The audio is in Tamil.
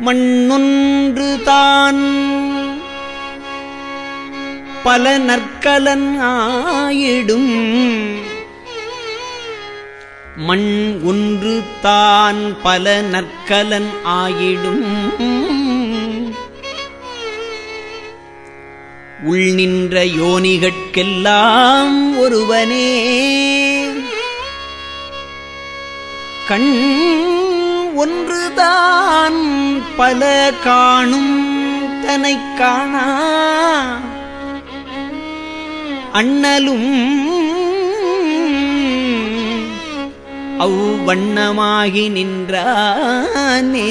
மண்ணொன்று தான். பல நற்கலன் ஆயிடும். மண் ஒன்று தான் பல நற்கலன் ஆயிடும். உள் நின்ற யோனிகட்கெல்லாம் ஒருவனே. கண் ஒன்றுதான் பல காணும் தனை காணா. அண்ணலும் அவ்வண்ணமாகி நின்றானே.